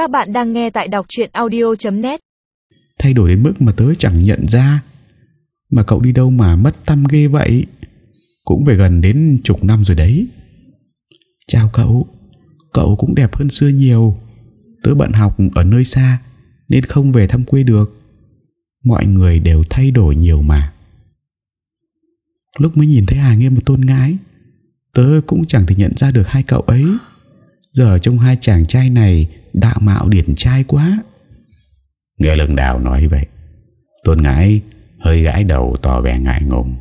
Các bạn đang nghe tại đọc chuyện audio.net Thay đổi đến mức mà tớ chẳng nhận ra. Mà cậu đi đâu mà mất tâm ghê vậy? Cũng về gần đến chục năm rồi đấy. Chào cậu. Cậu cũng đẹp hơn xưa nhiều. Tớ bận học ở nơi xa, Nên không về thăm quê được. Mọi người đều thay đổi nhiều mà. Lúc mới nhìn thấy Hà Nghiêm và Tôn Ngãi Tớ cũng chẳng thể nhận ra được hai cậu ấy. Giờ trong hai chàng trai này Đạo mạo điển trai quá. Nghe lưng đào nói vậy Tôn Ngãi hơi gãi đầu tỏ vẻ ngại ngùng.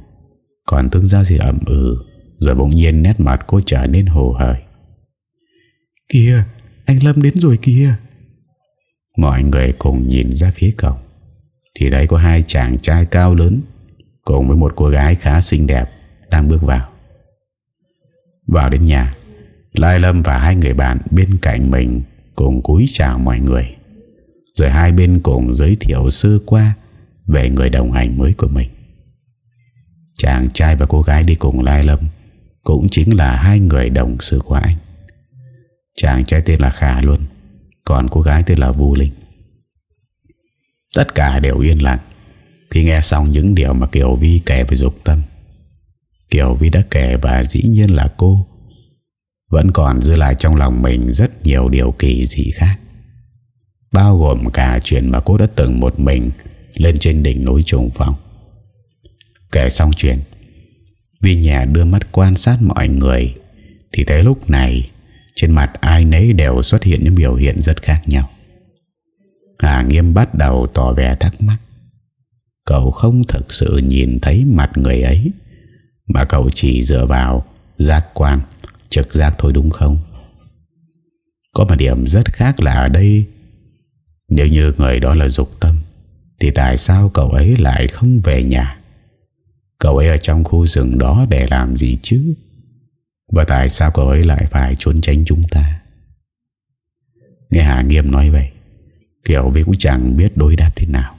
Còn tương giao thì ẩm ừ Rồi bỗng nhiên nét mặt cô trở nên hồ hởi. Kìa Anh Lâm đến rồi kìa. Mọi người cùng nhìn ra phía cổng. Thì thấy có hai chàng trai cao lớn Cùng với một cô gái khá xinh đẹp Đang bước vào. Vào đến nhà Lai Lâm và hai người bạn bên cạnh mình Cùng cúi chào mọi người. Rồi hai bên cùng giới thiệu sơ qua Về người đồng hành mới của mình. Chàng trai và cô gái đi cùng Lai Lâm Cũng chính là hai người đồng sự của anh. Chàng trai tên là Khả Luân, Còn cô gái tên là Vũ Linh. Tất cả đều yên lặng Khi nghe xong những điều mà Kiều Vi kể về dục tâm. Kiều Vi đã kể và dĩ nhiên là cô vẫn còn giữ lại trong lòng mình rất nhiều điều kỳ dị khác. Bao gồm cả chuyện mà cô đã từng một mình Lên trên đỉnh núi trùng phong. Kể xong chuyện vì nhà đưa mắt quan sát mọi người Thì tới lúc này Trên mặt ai nấy đều xuất hiện những biểu hiện rất khác nhau. Hà Nghiêm bắt đầu tỏ vẻ thắc mắc. Cậu không thực sự nhìn thấy mặt người ấy Mà cậu chỉ dựa vào giác quan, trực giác thôi đúng không? Có một điểm rất khác là ở đây Nếu như người đó là dục tâm, Thì tại sao cậu ấy lại không về nhà? Cậu ấy ở trong khu rừng đó để làm gì chứ? Và tại sao cậu ấy lại phải trốn tránh chúng ta? Nghe Hà Nghiêm nói vậy Kiều vì cũng chẳng biết đối đáp thế nào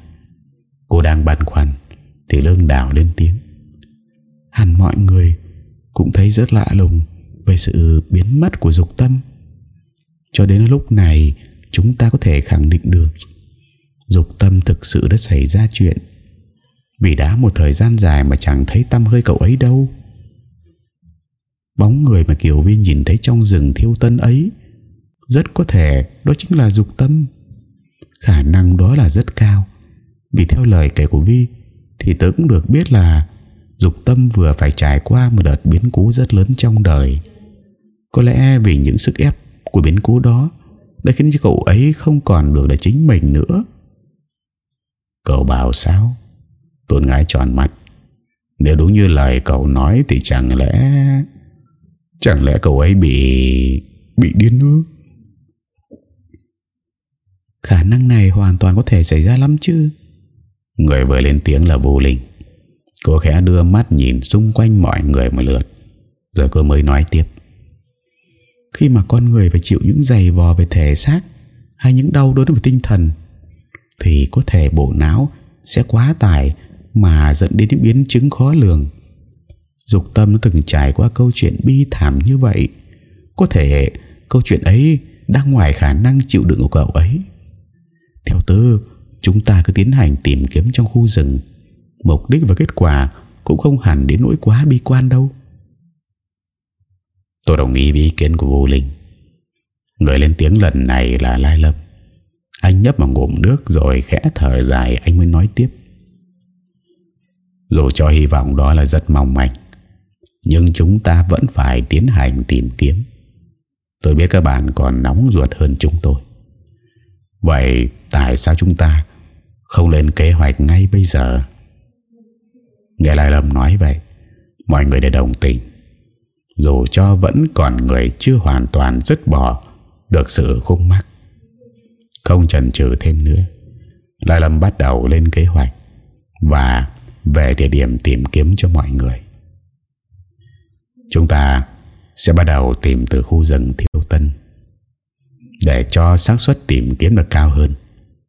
Cô đang băn khoăn, Thì lương đảo lên tiếng Hẳn mọi người Cũng thấy rất lạ lùng về sự biến mất của dục tâm. Cho đến lúc này, Chúng ta có thể khẳng định được Dục tâm thực sự đã xảy ra chuyện. Vì đã một thời gian dài Mà chẳng thấy tâm hơi cậu ấy đâu. Bóng người mà Kiều Vi nhìn thấy trong rừng thiêu tân ấy, Rất có thể Đó chính là dục tâm. Khả năng đó là rất cao. Vì theo lời kể của Vi Thì tớ cũng được biết là Dục tâm vừa phải trải qua một đợt biến cố rất lớn trong đời. Có lẽ vì những sức ép của biến cố đó Đã khiến cho cậu ấy không còn được là chính mình nữa. Cậu bảo sao? Tôn ngái tròn mặt. Nếu đúng như lời cậu nói Thì chẳng lẽ Chẳng lẽ cậu ấy bị Bị điên nữa Khả năng này hoàn toàn có thể xảy ra lắm chứ. Người vừa lên tiếng là vô linh Cô khẽ đưa mắt nhìn xung quanh mọi người một lượt Rồi cô mới nói tiếp khi mà con người phải chịu những giày vò về thể xác Hay những đau đớn về tinh thần Thì có thể bộ não sẽ quá tải Mà dẫn đến những biến chứng khó lường. Dục tâm nó từng trải qua câu chuyện bi thảm như vậy Có thể câu chuyện ấy đang ngoài khả năng chịu đựng của cậu ấy. Theo tư, Chúng ta cứ tiến hành tìm kiếm trong khu rừng. Mục đích và kết quả Cũng không hẳn đến nỗi quá bi quan đâu. Tôi đồng ý với ý kiến của vô linh. Người lên tiếng lần này là Lai Lâm Anh nhấp vào ngụm nước Rồi khẽ thở dài, Anh mới nói tiếp. Dù cho hy vọng đó là rất mong manh, Nhưng chúng ta vẫn phải tiến hành tìm kiếm. Tôi biết các bạn còn nóng ruột hơn chúng tôi. Vậy tại sao chúng ta Không lên kế hoạch ngay bây giờ? Nghe Lai Lâm nói vậy, Mọi người đều đồng tình. Dù cho vẫn còn người chưa hoàn toàn dứt bỏ Được sự khung mắc. Không chần chừ thêm nữa, Lai Lâm bắt đầu lên kế hoạch Và về địa điểm tìm kiếm cho mọi người. Chúng ta sẽ bắt đầu tìm từ khu rừng Thiêu Tân. Để cho xác suất tìm kiếm được cao hơn,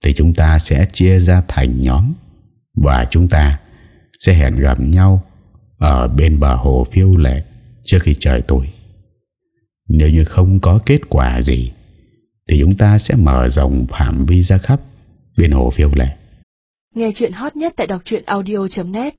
Thì chúng ta sẽ chia ra thành nhóm Và chúng ta sẽ hẹn gặp nhau Ở bên bờ hồ phiêu lệ. Trước khi trời tối. Nếu như không có kết quả gì, Thì chúng ta sẽ mở rộng phạm vi ra khắp Bên hồ phiêu lệ. Nghe chuyện hot nhất tại đọc truyện audio.net